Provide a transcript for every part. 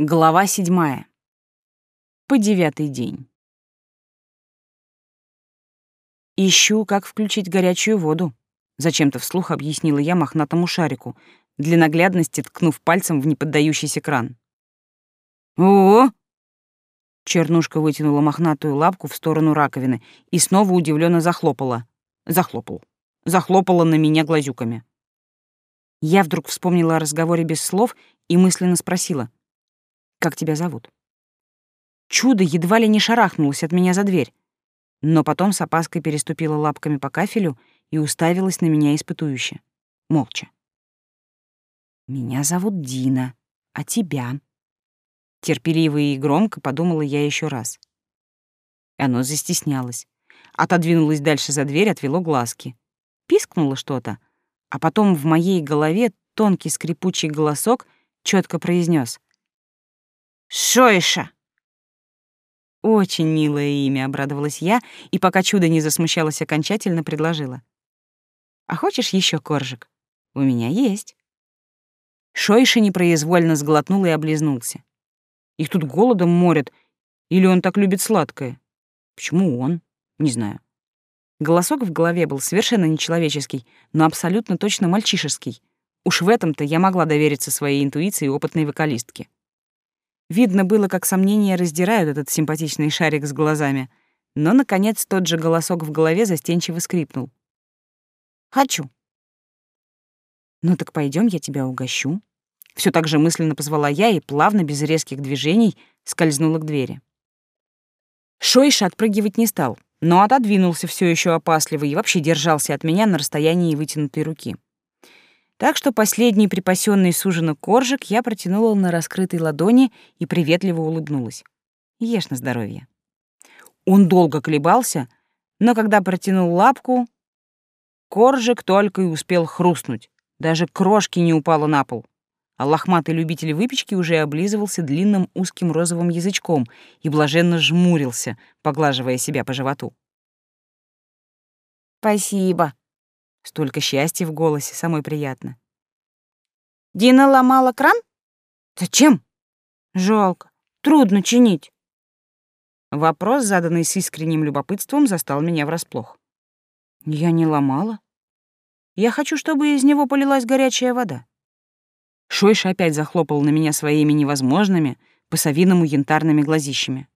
Глава седьмая. По девятый день. Ищу, как включить горячую воду. Зачем-то вслух объяснила я мохнатому шарику, для наглядности ткнув пальцем в неподдающийся кран. О! Чернушка вытянула мохнатую лапку в сторону раковины и снова удивленно захлопала. Захлопал. Захлопала на меня глазюками. Я вдруг вспомнила о разговоре без слов и мысленно спросила — как тебя зовут?» Чудо едва ли не шарахнулось от меня за дверь, но потом с опаской переступила лапками по кафелю и уставилась на меня испытующе, молча. «Меня зовут Дина, а тебя?» Терпеливо и громко подумала я еще раз. Оно застеснялось. Отодвинулось дальше за дверь, отвело глазки. Пискнуло что-то, а потом в моей голове тонкий скрипучий голосок четко произнес: Шойша. Очень милое имя, обрадовалась я, и пока чудо не засмущалось окончательно, предложила. А хочешь еще коржик? У меня есть. Шойша непроизвольно сглотнул и облизнулся. Их тут голодом морят, или он так любит сладкое? Почему он? Не знаю. Голосок в голове был совершенно нечеловеческий, но абсолютно точно мальчишеский. Уж в этом-то я могла довериться своей интуиции опытной вокалистке. Видно было, как сомнения раздирают этот симпатичный шарик с глазами. Но, наконец, тот же голосок в голове застенчиво скрипнул. «Хочу». «Ну так пойдем, я тебя угощу». Все так же мысленно позвала я и плавно, без резких движений, скользнула к двери. Шойша отпрыгивать не стал, но отодвинулся все еще опасливо и вообще держался от меня на расстоянии вытянутой руки. Так что последний припасенный суженый коржик я протянула на раскрытой ладони и приветливо улыбнулась. Ешь на здоровье. Он долго колебался, но когда протянул лапку, коржик только и успел хрустнуть. Даже крошки не упало на пол. А лохматый любитель выпечки уже облизывался длинным узким розовым язычком и блаженно жмурился, поглаживая себя по животу. «Спасибо», Столько счастья в голосе, самой приятно. Дина ломала кран? Зачем? Жалко. Трудно чинить. Вопрос, заданный с искренним любопытством, застал меня врасплох. Я не ломала. Я хочу, чтобы из него полилась горячая вода. Шойша опять захлопал на меня своими невозможными, по-совиному янтарными глазищами.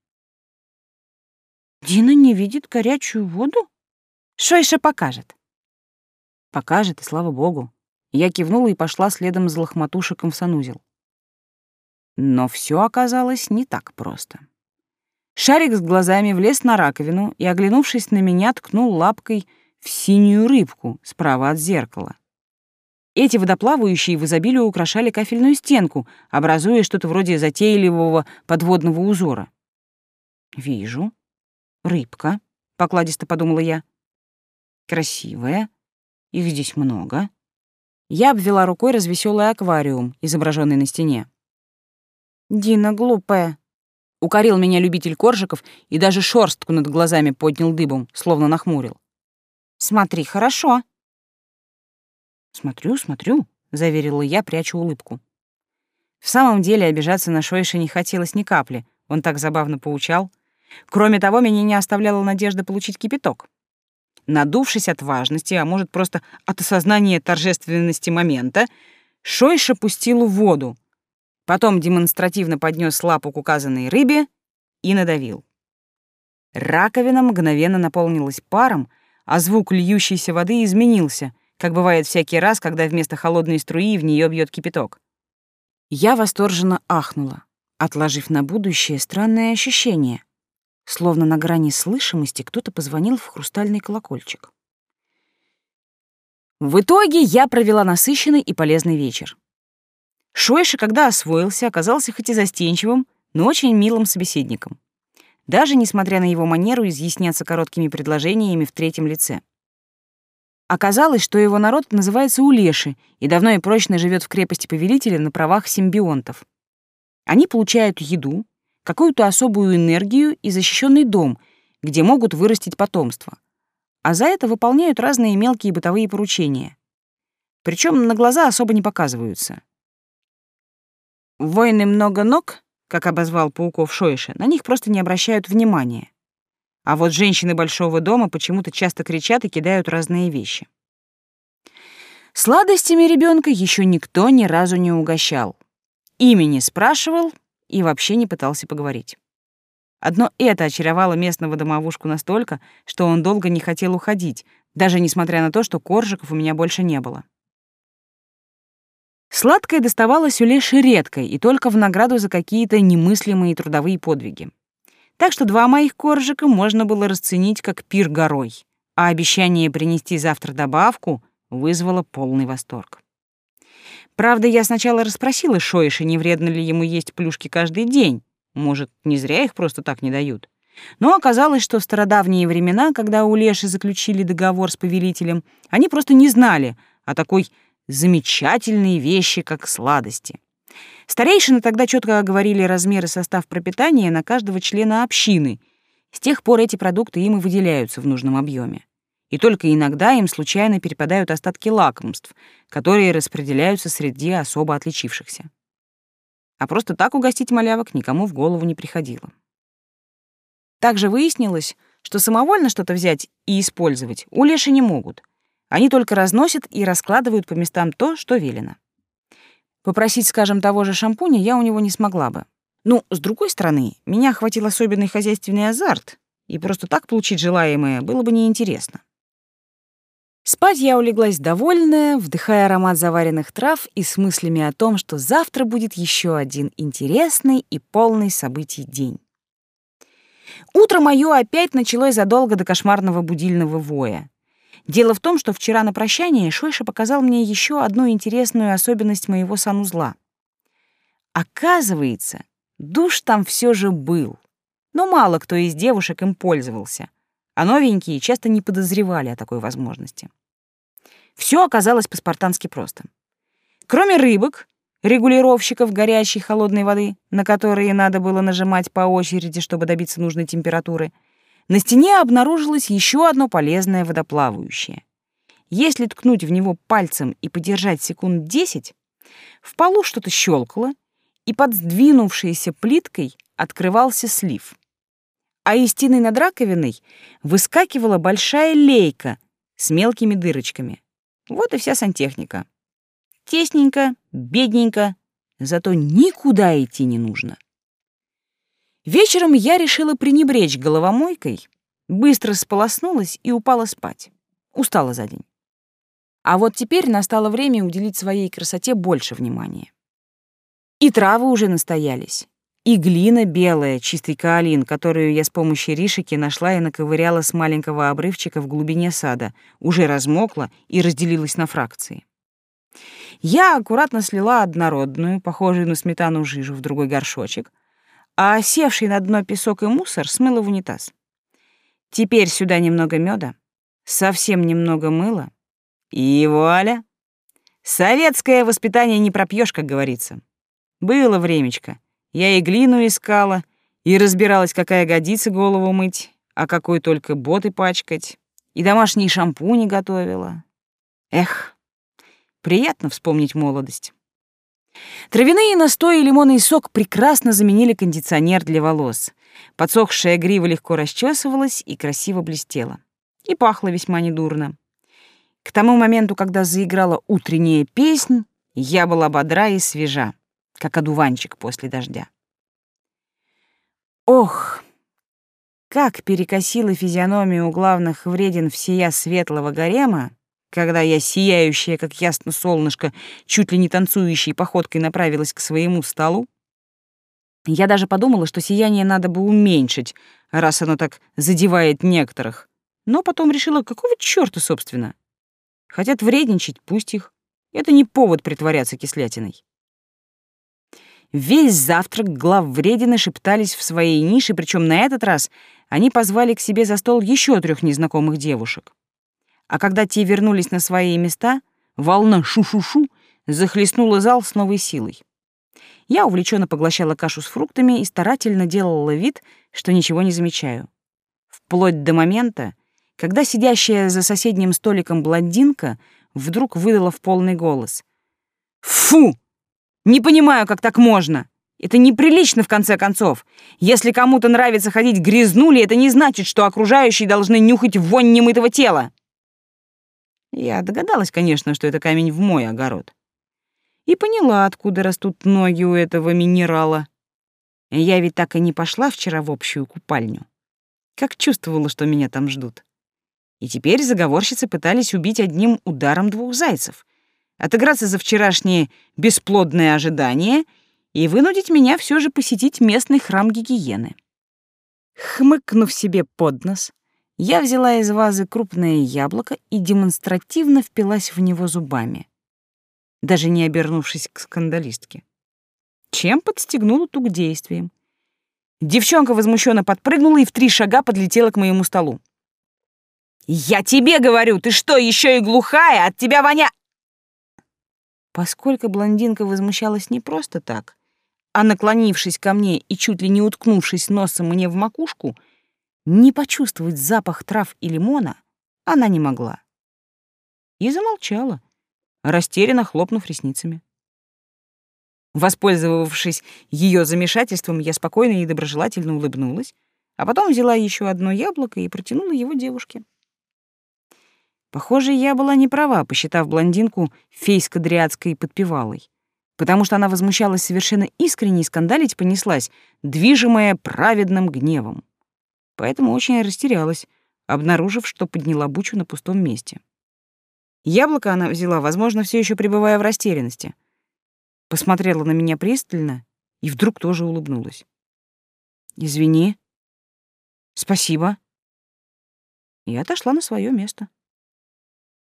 Дина не видит горячую воду? Шойша покажет. Покажет, и слава богу. Я кивнула и пошла следом за лохматушиком в санузел. Но все оказалось не так просто. Шарик с глазами влез на раковину и, оглянувшись на меня, ткнул лапкой в синюю рыбку справа от зеркала. Эти водоплавающие в изобилии украшали кафельную стенку, образуя что-то вроде затейливого подводного узора. «Вижу. Рыбка», — покладисто подумала я. «Красивая, их здесь много. Я обвела рукой развеселый аквариум, изображенный на стене. «Дина глупая», — укорил меня любитель коржиков и даже шорстку над глазами поднял дыбом, словно нахмурил. «Смотри хорошо». «Смотрю, смотрю», — заверила я, прячу улыбку. В самом деле обижаться на Шойша не хотелось ни капли, он так забавно поучал. Кроме того, меня не оставляла надежда получить кипяток. Надувшись от важности, а может просто от осознания торжественности момента, Шойша пустил в воду, потом демонстративно поднес лапу к указанной рыбе и надавил. Раковина мгновенно наполнилась паром, а звук льющейся воды изменился, как бывает всякий раз, когда вместо холодной струи в нее бьет кипяток. Я восторженно ахнула, отложив на будущее странное ощущение — Словно на грани слышимости кто-то позвонил в хрустальный колокольчик. В итоге я провела насыщенный и полезный вечер. Шойша, когда освоился, оказался хоть и застенчивым, но очень милым собеседником. Даже несмотря на его манеру изъясняться короткими предложениями в третьем лице. Оказалось, что его народ называется Улеши и давно и прочно живет в крепости повелителя на правах симбионтов. Они получают еду, какую-то особую энергию и защищенный дом, где могут вырастить потомство. А за это выполняют разные мелкие бытовые поручения. Причем на глаза особо не показываются. Войны много ног, как обозвал пауков Шойша, на них просто не обращают внимания. А вот женщины большого дома почему-то часто кричат и кидают разные вещи. Сладостями ребенка еще никто ни разу не угощал. Имени спрашивал и вообще не пытался поговорить. Одно это очаровало местного домовушку настолько, что он долго не хотел уходить, даже несмотря на то, что коржиков у меня больше не было. Сладкое доставалось у Леши редко и только в награду за какие-то немыслимые трудовые подвиги. Так что два моих коржика можно было расценить как пир горой, а обещание принести завтра добавку вызвало полный восторг. Правда, я сначала расспросила Шоиша, не вредно ли ему есть плюшки каждый день. Может, не зря их просто так не дают. Но оказалось, что в стародавние времена, когда у Леши заключили договор с повелителем, они просто не знали о такой замечательной вещи, как сладости. Старейшины тогда четко оговорили размеры состав пропитания на каждого члена общины. С тех пор эти продукты им и выделяются в нужном объеме и только иногда им случайно перепадают остатки лакомств, которые распределяются среди особо отличившихся. А просто так угостить малявок никому в голову не приходило. Также выяснилось, что самовольно что-то взять и использовать у Леши не могут. Они только разносят и раскладывают по местам то, что велено. Попросить, скажем, того же шампуня я у него не смогла бы. Ну, с другой стороны, меня охватил особенный хозяйственный азарт, и просто так получить желаемое было бы неинтересно. Спать я улеглась довольная, вдыхая аромат заваренных трав и с мыслями о том, что завтра будет еще один интересный и полный событий день. Утро мое опять началось задолго до кошмарного будильного воя. Дело в том, что вчера на прощание Шойша показал мне еще одну интересную особенность моего санузла. Оказывается, душ там все же был, но мало кто из девушек им пользовался — а новенькие часто не подозревали о такой возможности. Все оказалось по-спартански просто. Кроме рыбок, регулировщиков горячей холодной воды, на которые надо было нажимать по очереди, чтобы добиться нужной температуры, на стене обнаружилось еще одно полезное водоплавающее. Если ткнуть в него пальцем и подержать секунд десять, в полу что-то щелкало, и под сдвинувшейся плиткой открывался слив а из стены над раковиной выскакивала большая лейка с мелкими дырочками. Вот и вся сантехника. Тесненько, бедненько, зато никуда идти не нужно. Вечером я решила пренебречь головомойкой, быстро сполоснулась и упала спать. Устала за день. А вот теперь настало время уделить своей красоте больше внимания. И травы уже настоялись. И глина белая, чистый каолин, которую я с помощью ришики нашла и наковыряла с маленького обрывчика в глубине сада, уже размокла и разделилась на фракции. Я аккуратно слила однородную, похожую на сметану жижу в другой горшочек, а севший на дно песок и мусор смыла в унитаз. Теперь сюда немного меда, совсем немного мыла, и вуаля! Советское воспитание не пропьешь, как говорится. Было времечко — я и глину искала, и разбиралась, какая годится голову мыть, а какой только боты пачкать, и домашние шампуни готовила. Эх, приятно вспомнить молодость. Травяные настои и лимонный сок прекрасно заменили кондиционер для волос. Подсохшая грива легко расчесывалась и красиво блестела. И пахло весьма недурно. К тому моменту, когда заиграла утренняя песнь, я была бодра и свежа как одуванчик после дождя. Ох, как перекосила физиономию главных вреден всея светлого гарема, когда я, сияющая, как ясно солнышко, чуть ли не танцующей походкой направилась к своему столу. Я даже подумала, что сияние надо бы уменьшить, раз оно так задевает некоторых. Но потом решила, какого чёрта, собственно? Хотят вредничать, пусть их. Это не повод притворяться кислятиной. Весь завтрак главвредины шептались в своей нише, причем на этот раз они позвали к себе за стол еще трех незнакомых девушек. А когда те вернулись на свои места, волна шу-шу-шу захлестнула зал с новой силой. Я увлеченно поглощала кашу с фруктами и старательно делала вид, что ничего не замечаю. Вплоть до момента, когда сидящая за соседним столиком блондинка вдруг выдала в полный голос. «Фу! Не понимаю, как так можно. Это неприлично, в конце концов. Если кому-то нравится ходить грязнули, это не значит, что окружающие должны нюхать вонь немытого тела. Я догадалась, конечно, что это камень в мой огород. И поняла, откуда растут ноги у этого минерала. Я ведь так и не пошла вчера в общую купальню. Как чувствовала, что меня там ждут. И теперь заговорщицы пытались убить одним ударом двух зайцев. Отыграться за вчерашнее бесплодное ожидание и вынудить меня все же посетить местный храм гигиены. Хмыкнув себе под нос, я взяла из вазы крупное яблоко и демонстративно впилась в него зубами, даже не обернувшись к скандалистке. Чем подстегнула ту к действиям. Девчонка возмущенно подпрыгнула и в три шага подлетела к моему столу. «Я тебе говорю, ты что, еще и глухая? От тебя воня...» Поскольку блондинка возмущалась не просто так, а наклонившись ко мне и чуть ли не уткнувшись носом мне в макушку, не почувствовать запах трав и лимона она не могла. И замолчала, растерянно хлопнув ресницами. Воспользовавшись ее замешательством, я спокойно и доброжелательно улыбнулась, а потом взяла еще одно яблоко и протянула его девушке. Похоже, я была не права, посчитав блондинку фейско-дриадской подпевалой, потому что она возмущалась совершенно искренне и скандалить понеслась, движимая праведным гневом. Поэтому очень растерялась, обнаружив, что подняла бучу на пустом месте. Яблоко она взяла, возможно, все еще пребывая в растерянности. Посмотрела на меня пристально и вдруг тоже улыбнулась. «Извини. Спасибо». И отошла на свое место.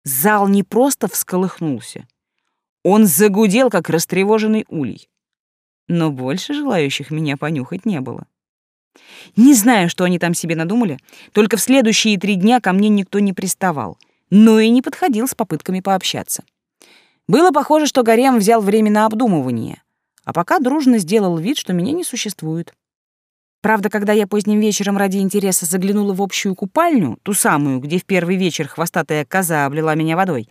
Зал не просто всколыхнулся. Он загудел, как растревоженный улей. Но больше желающих меня понюхать не было. Не знаю, что они там себе надумали, только в следующие три дня ко мне никто не приставал, но и не подходил с попытками пообщаться. Было похоже, что Гарем взял время на обдумывание, а пока дружно сделал вид, что меня не существует. Правда, когда я поздним вечером ради интереса заглянула в общую купальню, ту самую, где в первый вечер хвостатая коза облила меня водой,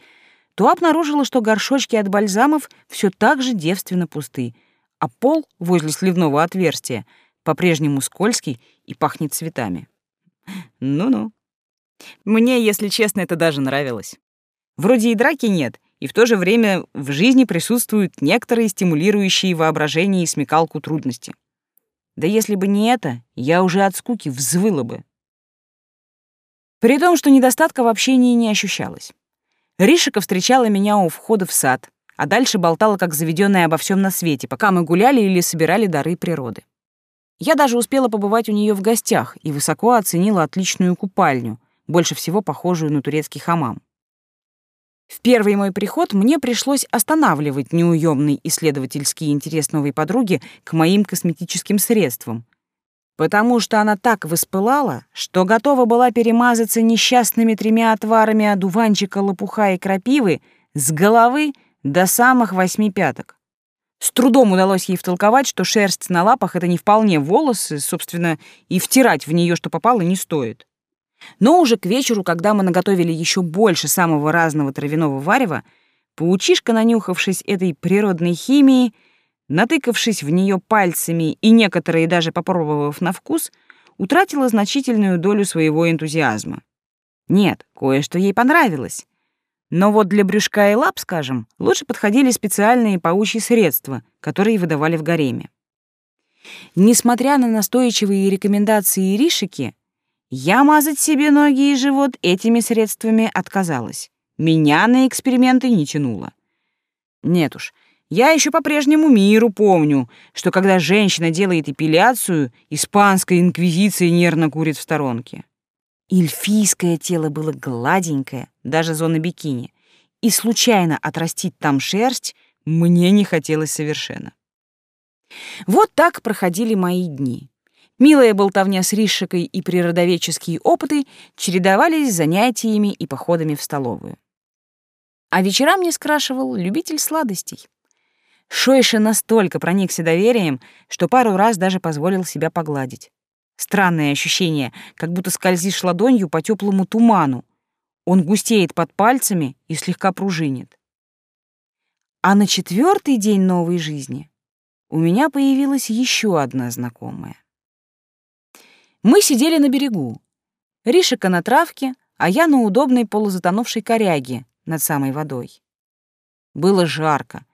то обнаружила, что горшочки от бальзамов все так же девственно пусты, а пол возле сливного отверстия по-прежнему скользкий и пахнет цветами. Ну-ну. Мне, если честно, это даже нравилось. Вроде и драки нет, и в то же время в жизни присутствуют некоторые стимулирующие воображение и смекалку трудности. Да если бы не это, я уже от скуки взвыла бы. При том, что недостатка в общении не ощущалось. Ришика встречала меня у входа в сад, а дальше болтала, как заведенная обо всем на свете, пока мы гуляли или собирали дары природы. Я даже успела побывать у нее в гостях и высоко оценила отличную купальню, больше всего похожую на турецкий хамам. В первый мой приход мне пришлось останавливать неуемный исследовательский интерес новой подруги к моим косметическим средствам, потому что она так воспылала, что готова была перемазаться несчастными тремя отварами одуванчика, лопуха и крапивы с головы до самых восьми пяток. С трудом удалось ей втолковать, что шерсть на лапах — это не вполне волосы, собственно, и втирать в нее, что попало, не стоит. Но уже к вечеру, когда мы наготовили еще больше самого разного травяного варева, паучишка, нанюхавшись этой природной химии, натыкавшись в нее пальцами и некоторые даже попробовав на вкус, утратила значительную долю своего энтузиазма. Нет, кое-что ей понравилось. Но вот для брюшка и лап, скажем, лучше подходили специальные паучьи средства, которые выдавали в гареме. Несмотря на настойчивые рекомендации Ришики, я мазать себе ноги и живот этими средствами отказалась. Меня на эксперименты не тянуло. Нет уж, я еще по-прежнему миру помню, что когда женщина делает эпиляцию, испанская инквизиция нервно курит в сторонке. Эльфийское тело было гладенькое, даже зона бикини, и случайно отрастить там шерсть мне не хотелось совершенно. Вот так проходили мои дни. Милая болтовня с Ришикой и природоведческие опыты чередовались занятиями и походами в столовую. А вечера мне скрашивал любитель сладостей. Шойша настолько проникся доверием, что пару раз даже позволил себя погладить. Странное ощущение, как будто скользишь ладонью по теплому туману. Он густеет под пальцами и слегка пружинит. А на четвертый день новой жизни у меня появилась еще одна знакомая. Мы сидели на берегу. Ришика на травке, а я на удобной полузатонувшей коряге над самой водой. Было жарко,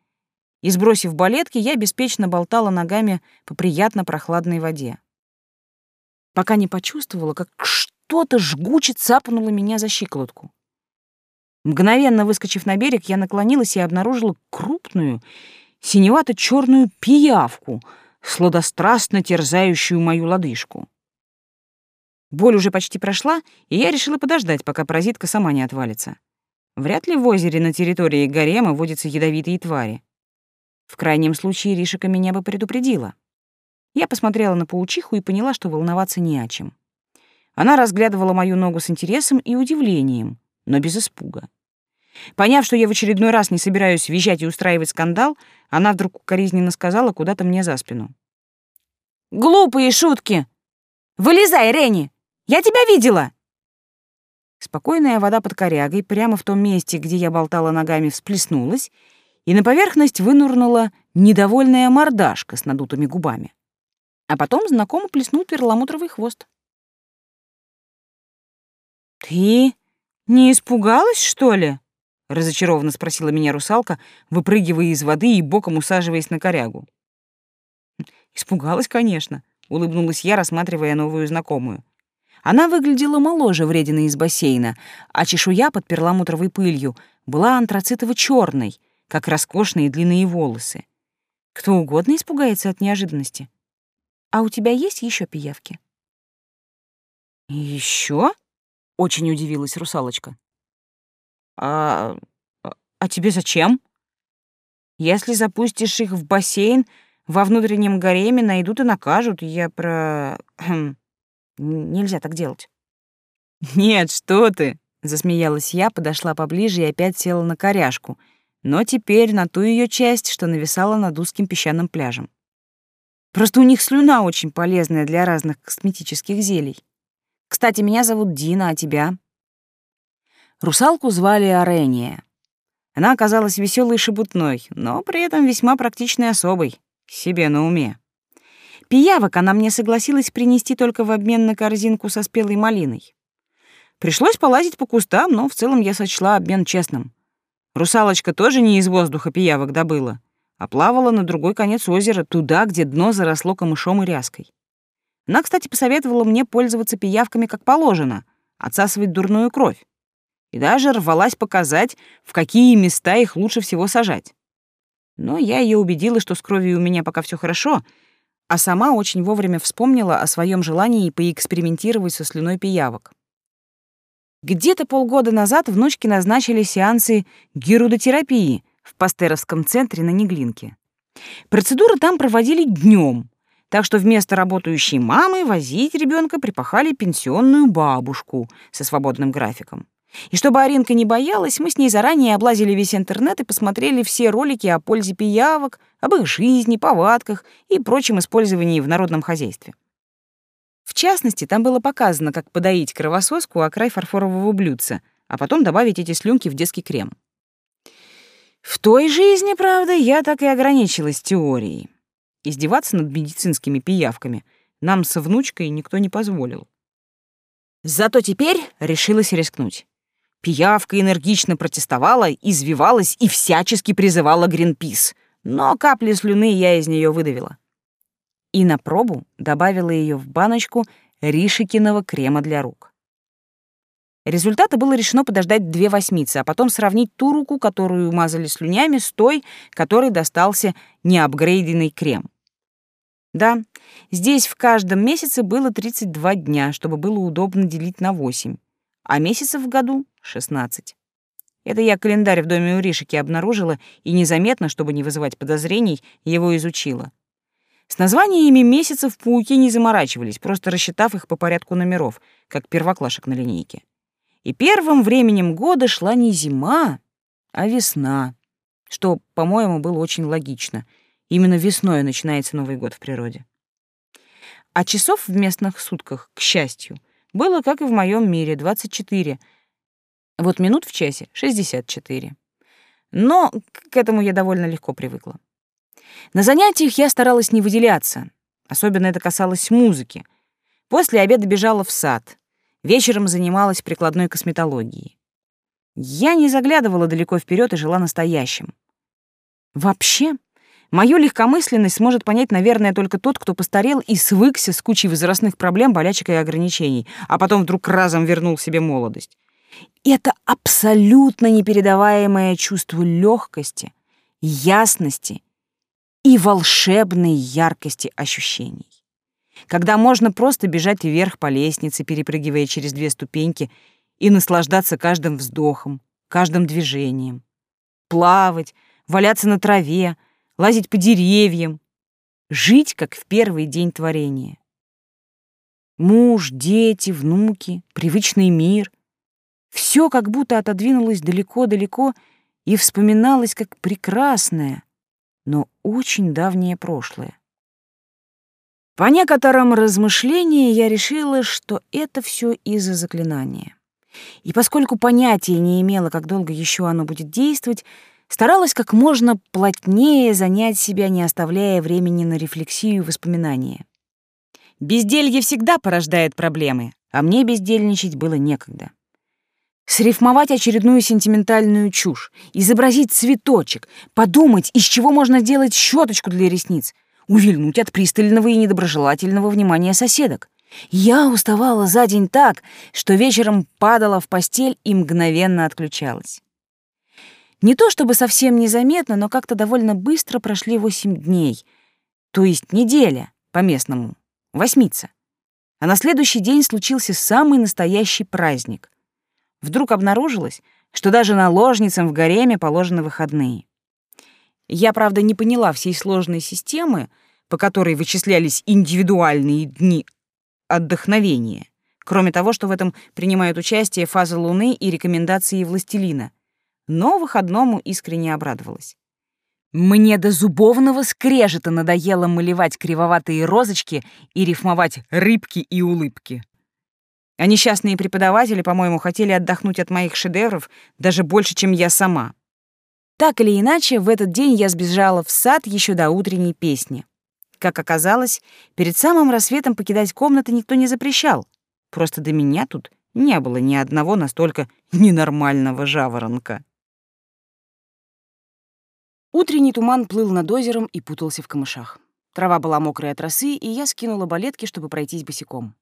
и, сбросив балетки, я беспечно болтала ногами по приятно прохладной воде. Пока не почувствовала, как что-то жгуче цапнуло меня за щиколотку. Мгновенно выскочив на берег, я наклонилась и обнаружила крупную, синевато черную пиявку, сладострастно терзающую мою лодыжку. Боль уже почти прошла, и я решила подождать, пока паразитка сама не отвалится. Вряд ли в озере на территории гарема водятся ядовитые твари. В крайнем случае Ришика меня бы предупредила. Я посмотрела на паучиху и поняла, что волноваться не о чем. Она разглядывала мою ногу с интересом и удивлением, но без испуга. Поняв, что я в очередной раз не собираюсь визжать и устраивать скандал, она вдруг укоризненно сказала куда-то мне за спину. «Глупые шутки! Вылезай, Ренни! Я тебя видела!» Спокойная вода под корягой прямо в том месте, где я болтала ногами, всплеснулась, и на поверхность вынурнула недовольная мордашка с надутыми губами. А потом знакомо плеснул перламутровый хвост. «Ты не испугалась, что ли?» — разочарованно спросила меня русалка, выпрыгивая из воды и боком усаживаясь на корягу. «Испугалась, конечно», — улыбнулась я, рассматривая новую знакомую. Она выглядела моложе вредины из бассейна, а чешуя под перламутровой пылью была антрацитово черной как роскошные длинные волосы. Кто угодно испугается от неожиданности. А у тебя есть еще пиявки? Еще? Очень удивилась русалочка. А, а тебе зачем? Если запустишь их в бассейн, во внутреннем гареме найдут и накажут. Я про... Нельзя так делать. Нет, что ты, засмеялась я, подошла поближе и опять села на коряшку, но теперь на ту ее часть, что нависала над узким песчаным пляжем. Просто у них слюна очень полезная для разных косметических зелий. Кстати, меня зовут Дина, а тебя? Русалку звали Арения. Она оказалась веселой и шебутной, но при этом весьма практичной особой, себе на уме. Пиявок она мне согласилась принести только в обмен на корзинку со спелой малиной. Пришлось полазить по кустам, но в целом я сочла обмен честным. Русалочка тоже не из воздуха пиявок добыла, а плавала на другой конец озера, туда, где дно заросло камышом и ряской. Она, кстати, посоветовала мне пользоваться пиявками как положено, отсасывать дурную кровь. И даже рвалась показать, в какие места их лучше всего сажать. Но я ее убедила, что с кровью у меня пока все хорошо, а сама очень вовремя вспомнила о своем желании поэкспериментировать со слюной пиявок. Где-то полгода назад внучки назначили сеансы герудотерапии в Пастеровском центре на Неглинке. Процедуры там проводили днем, так что вместо работающей мамы возить ребенка припахали пенсионную бабушку со свободным графиком. И чтобы Аринка не боялась, мы с ней заранее облазили весь интернет и посмотрели все ролики о пользе пиявок, об их жизни, повадках и прочем использовании в народном хозяйстве. В частности, там было показано, как подоить кровососку о край фарфорового блюдца, а потом добавить эти слюнки в детский крем. В той жизни, правда, я так и ограничилась теорией. Издеваться над медицинскими пиявками нам со внучкой никто не позволил. Зато теперь решилась рискнуть. Пиявка энергично протестовала, извивалась и всячески призывала Гринпис, но капли слюны я из нее выдавила. И на пробу добавила ее в баночку Ришикиного крема для рук. Результата было решено подождать две восьмицы, а потом сравнить ту руку, которую мазали слюнями, с той, которой достался неапгрейденный крем. Да, здесь в каждом месяце было 32 дня, чтобы было удобно делить на 8, а месяцев в году — 16. Это я календарь в доме у Ришики обнаружила и незаметно, чтобы не вызывать подозрений, его изучила. С названиями месяцев пауки не заморачивались, просто рассчитав их по порядку номеров, как первоклашек на линейке. И первым временем года шла не зима, а весна, что, по-моему, было очень логично. Именно весной начинается Новый год в природе. А часов в местных сутках, к счастью, было, как и в моем мире, 24. Вот минут в часе — 64. Но к этому я довольно легко привыкла. На занятиях я старалась не выделяться. Особенно это касалось музыки. После обеда бежала в сад. Вечером занималась прикладной косметологией. Я не заглядывала далеко вперед и жила настоящим. Вообще, мою легкомысленность сможет понять, наверное, только тот, кто постарел и свыкся с кучей возрастных проблем, болячек и ограничений, а потом вдруг разом вернул себе молодость. Это абсолютно непередаваемое чувство легкости, ясности и волшебной яркости ощущений. Когда можно просто бежать вверх по лестнице, перепрыгивая через две ступеньки, и наслаждаться каждым вздохом, каждым движением. Плавать, валяться на траве, лазить по деревьям, жить, как в первый день творения. Муж, дети, внуки, привычный мир — все как будто отодвинулось далеко-далеко и вспоминалось как прекрасное, но очень давнее прошлое. По некоторым размышлениям я решила, что это все из-за заклинания. И поскольку понятия не имела, как долго еще оно будет действовать, старалась как можно плотнее занять себя, не оставляя времени на рефлексию и воспоминания. Безделье всегда порождает проблемы, а мне бездельничать было некогда. Срифмовать очередную сентиментальную чушь, изобразить цветочек, подумать, из чего можно сделать щеточку для ресниц, увильнуть от пристального и недоброжелательного внимания соседок. Я уставала за день так, что вечером падала в постель и мгновенно отключалась. Не то чтобы совсем незаметно, но как-то довольно быстро прошли восемь дней, то есть неделя, по-местному, восьмица. А на следующий день случился самый настоящий праздник вдруг обнаружилось, что даже наложницам в гареме положены выходные. Я, правда, не поняла всей сложной системы, по которой вычислялись индивидуальные дни отдохновения, кроме того, что в этом принимают участие фаза Луны и рекомендации властелина. Но выходному искренне обрадовалась. Мне до зубовного скрежета надоело малевать кривоватые розочки и рифмовать рыбки и улыбки. А несчастные преподаватели, по-моему, хотели отдохнуть от моих шедевров даже больше, чем я сама. Так или иначе, в этот день я сбежала в сад еще до утренней песни. Как оказалось, перед самым рассветом покидать комнаты никто не запрещал. Просто до меня тут не было ни одного настолько ненормального жаворонка. Утренний туман плыл над озером и путался в камышах. Трава была мокрая от росы, и я скинула балетки, чтобы пройтись босиком.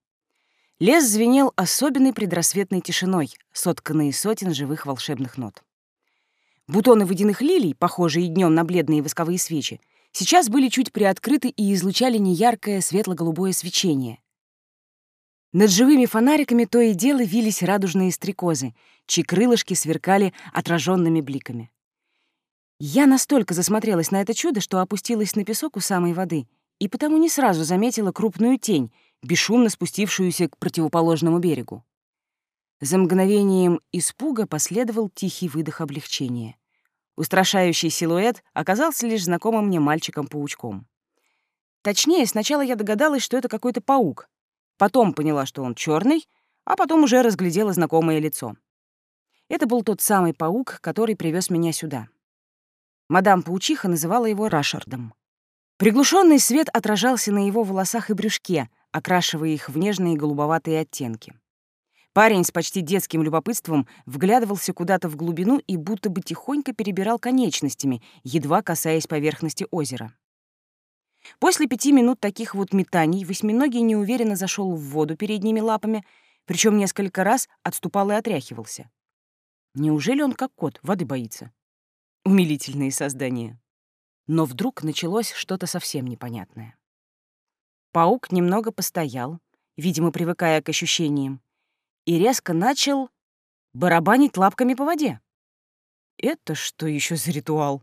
Лес звенел особенной предрассветной тишиной, сотканной из сотен живых волшебных нот. Бутоны водяных лилий, похожие днем на бледные восковые свечи, сейчас были чуть приоткрыты и излучали неяркое светло-голубое свечение. Над живыми фонариками то и дело вились радужные стрекозы, чьи крылышки сверкали отраженными бликами. Я настолько засмотрелась на это чудо, что опустилась на песок у самой воды и потому не сразу заметила крупную тень, бесшумно спустившуюся к противоположному берегу. За мгновением испуга последовал тихий выдох облегчения. Устрашающий силуэт оказался лишь знакомым мне мальчиком-паучком. Точнее, сначала я догадалась, что это какой-то паук. Потом поняла, что он черный, а потом уже разглядела знакомое лицо. Это был тот самый паук, который привез меня сюда. Мадам Паучиха называла его Рашардом. Приглушенный свет отражался на его волосах и брюшке, окрашивая их в нежные голубоватые оттенки. Парень с почти детским любопытством вглядывался куда-то в глубину и будто бы тихонько перебирал конечностями, едва касаясь поверхности озера. После пяти минут таких вот метаний восьминогий неуверенно зашел в воду передними лапами, причем несколько раз отступал и отряхивался. Неужели он, как кот, воды боится? Умилительные создания. Но вдруг началось что-то совсем непонятное. Паук немного постоял, видимо, привыкая к ощущениям, и резко начал барабанить лапками по воде. Это что еще за ритуал?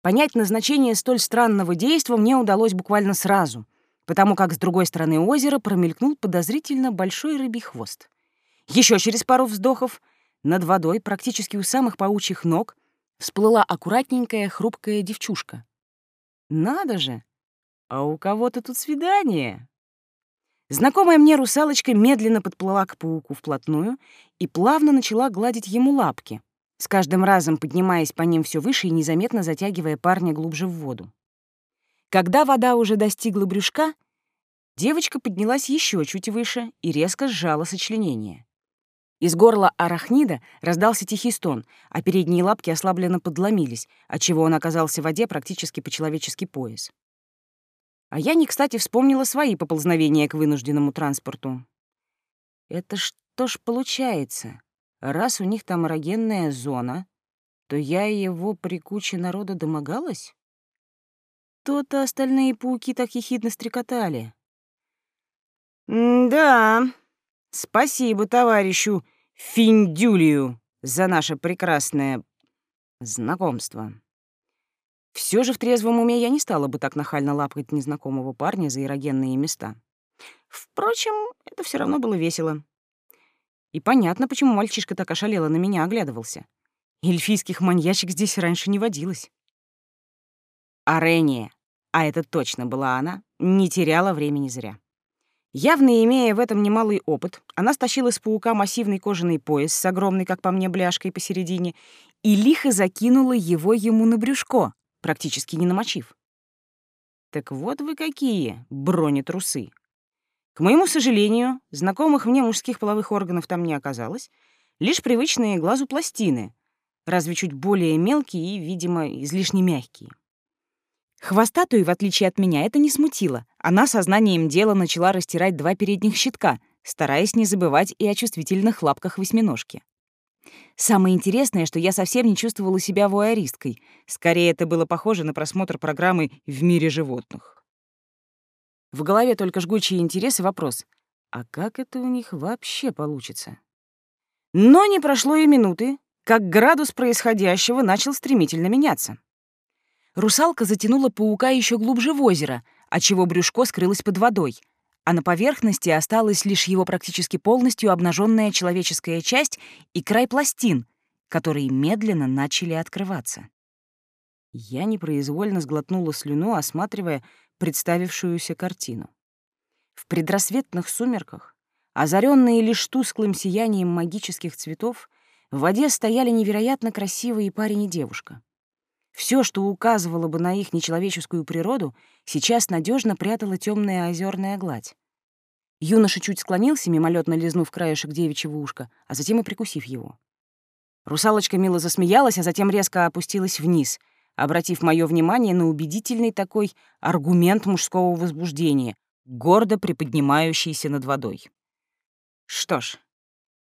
Понять назначение столь странного действа мне удалось буквально сразу, потому как с другой стороны озера промелькнул подозрительно большой рыбий хвост. Еще через пару вздохов над водой, практически у самых паучьих ног, всплыла аккуратненькая хрупкая девчушка. Надо же! «А у кого-то тут свидание?» Знакомая мне русалочка медленно подплыла к пауку вплотную и плавно начала гладить ему лапки, с каждым разом поднимаясь по ним все выше и незаметно затягивая парня глубже в воду. Когда вода уже достигла брюшка, девочка поднялась еще чуть выше и резко сжала сочленение. Из горла арахнида раздался тихий стон, а передние лапки ослабленно подломились, отчего он оказался в воде практически по человеческий пояс. А я не кстати вспомнила свои поползновения к вынужденному транспорту. Это что ж получается? Раз у них там эрогенная зона, то я его при куче народа домогалась? То-то остальные пауки так ехидно стрекотали. «Да, спасибо товарищу Финдюлию за наше прекрасное знакомство». Все же в трезвом уме я не стала бы так нахально лапать незнакомого парня за эрогенные места. Впрочем, это все равно было весело. И понятно, почему мальчишка так ошалело на меня оглядывался. Эльфийских маньячек здесь раньше не водилось. Арения, а это точно была она, не теряла времени зря. Явно имея в этом немалый опыт, она стащила с паука массивный кожаный пояс с огромной, как по мне, бляшкой посередине и лихо закинула его ему на брюшко, практически не намочив. Так вот вы какие, бронетрусы. К моему сожалению, знакомых мне мужских половых органов там не оказалось, лишь привычные глазу пластины, разве чуть более мелкие и, видимо, излишне мягкие. Хвостатую, в отличие от меня, это не смутило. Она сознанием дела начала растирать два передних щитка, стараясь не забывать и о чувствительных лапках восьминожки. Самое интересное, что я совсем не чувствовала себя вуайеристкой. Скорее, это было похоже на просмотр программы «В мире животных». В голове только жгучий интерес и вопрос. А как это у них вообще получится? Но не прошло и минуты, как градус происходящего начал стремительно меняться. Русалка затянула паука еще глубже в озеро, отчего брюшко скрылось под водой, а на поверхности осталась лишь его практически полностью обнаженная человеческая часть и край пластин, которые медленно начали открываться. Я непроизвольно сглотнула слюну, осматривая представившуюся картину. В предрассветных сумерках, озаренные лишь тусклым сиянием магических цветов, в воде стояли невероятно красивые парень и девушка. Все, что указывало бы на их нечеловеческую природу, сейчас надежно прятала темная озерная гладь. Юноша чуть склонился, мимолетно лизнув краешек девичьего ушка, а затем и прикусив его. Русалочка мило засмеялась, а затем резко опустилась вниз, обратив мое внимание на убедительный такой аргумент мужского возбуждения, гордо приподнимающийся над водой. Что ж,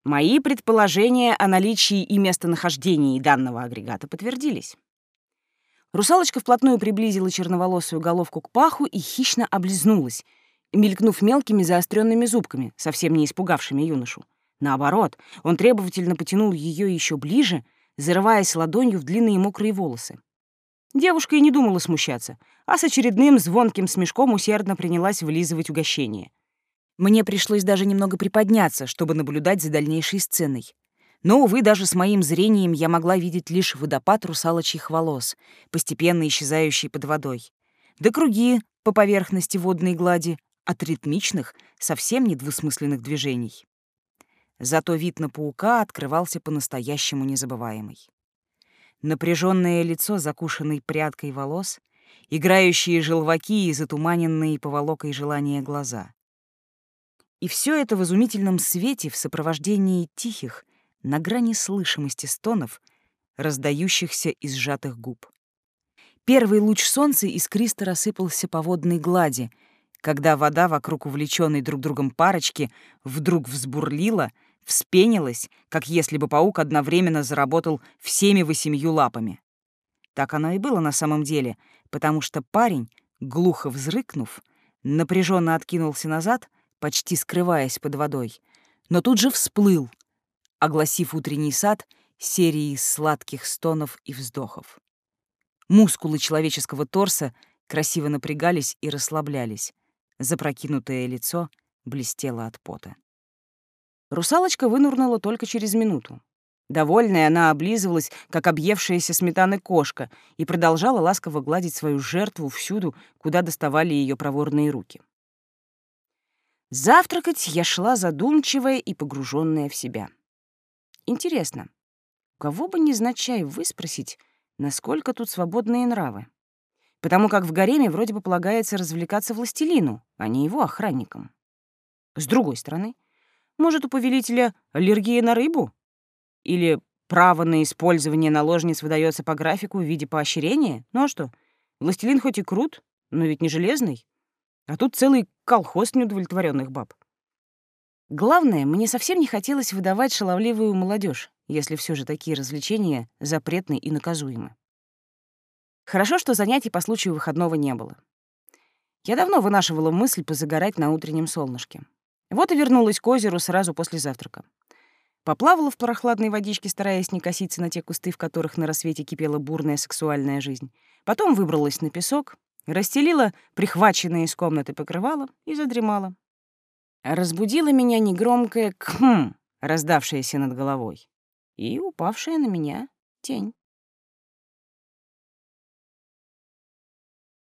мои предположения о наличии и местонахождении данного агрегата подтвердились. Русалочка вплотную приблизила черноволосую головку к паху и хищно облизнулась, мелькнув мелкими заостренными зубками, совсем не испугавшими юношу. Наоборот, он требовательно потянул ее еще ближе, зарываясь ладонью в длинные мокрые волосы. Девушка и не думала смущаться, а с очередным звонким смешком усердно принялась вылизывать угощение. Мне пришлось даже немного приподняться, чтобы наблюдать за дальнейшей сценой. Но, увы, даже с моим зрением я могла видеть лишь водопад русалочьих волос, постепенно исчезающий под водой, да круги по поверхности водной глади от ритмичных, совсем недвусмысленных движений. Зато вид на паука открывался по-настоящему незабываемый. Напряженное лицо, закушенной прядкой волос, играющие желваки и затуманенные поволокой желания глаза. И все это в изумительном свете в сопровождении тихих, на грани слышимости стонов, раздающихся из сжатых губ. Первый луч солнца искристо рассыпался по водной глади, когда вода вокруг увлеченной друг другом парочки вдруг взбурлила, вспенилась, как если бы паук одновременно заработал всеми восемью лапами. Так оно и было на самом деле, потому что парень, глухо взрыкнув, напряженно откинулся назад, почти скрываясь под водой, но тут же всплыл, огласив утренний сад серией сладких стонов и вздохов. Мускулы человеческого торса красиво напрягались и расслаблялись. Запрокинутое лицо блестело от пота. Русалочка вынурнула только через минуту. Довольная, она облизывалась, как объевшаяся сметаны кошка, и продолжала ласково гладить свою жертву всюду, куда доставали ее проворные руки. Завтракать я шла задумчивая и погруженная в себя. Интересно, кого бы незначай выспросить, насколько тут свободные нравы? потому как в гареме вроде бы полагается развлекаться властелину, а не его охранникам. С другой стороны, может, у повелителя аллергия на рыбу? Или право на использование наложниц выдается по графику в виде поощрения? Ну а что, властелин хоть и крут, но ведь не железный. А тут целый колхоз неудовлетворенных баб. Главное, мне совсем не хотелось выдавать шаловливую молодежь, если все же такие развлечения запретны и наказуемы. Хорошо, что занятий по случаю выходного не было. Я давно вынашивала мысль позагорать на утреннем солнышке. Вот и вернулась к озеру сразу после завтрака. Поплавала в прохладной водичке, стараясь не коситься на те кусты, в которых на рассвете кипела бурная сексуальная жизнь. Потом выбралась на песок, расстелила прихваченное из комнаты покрывало и задремала. Разбудила меня негромкое «кхм», раздавшееся над головой, и упавшая на меня тень.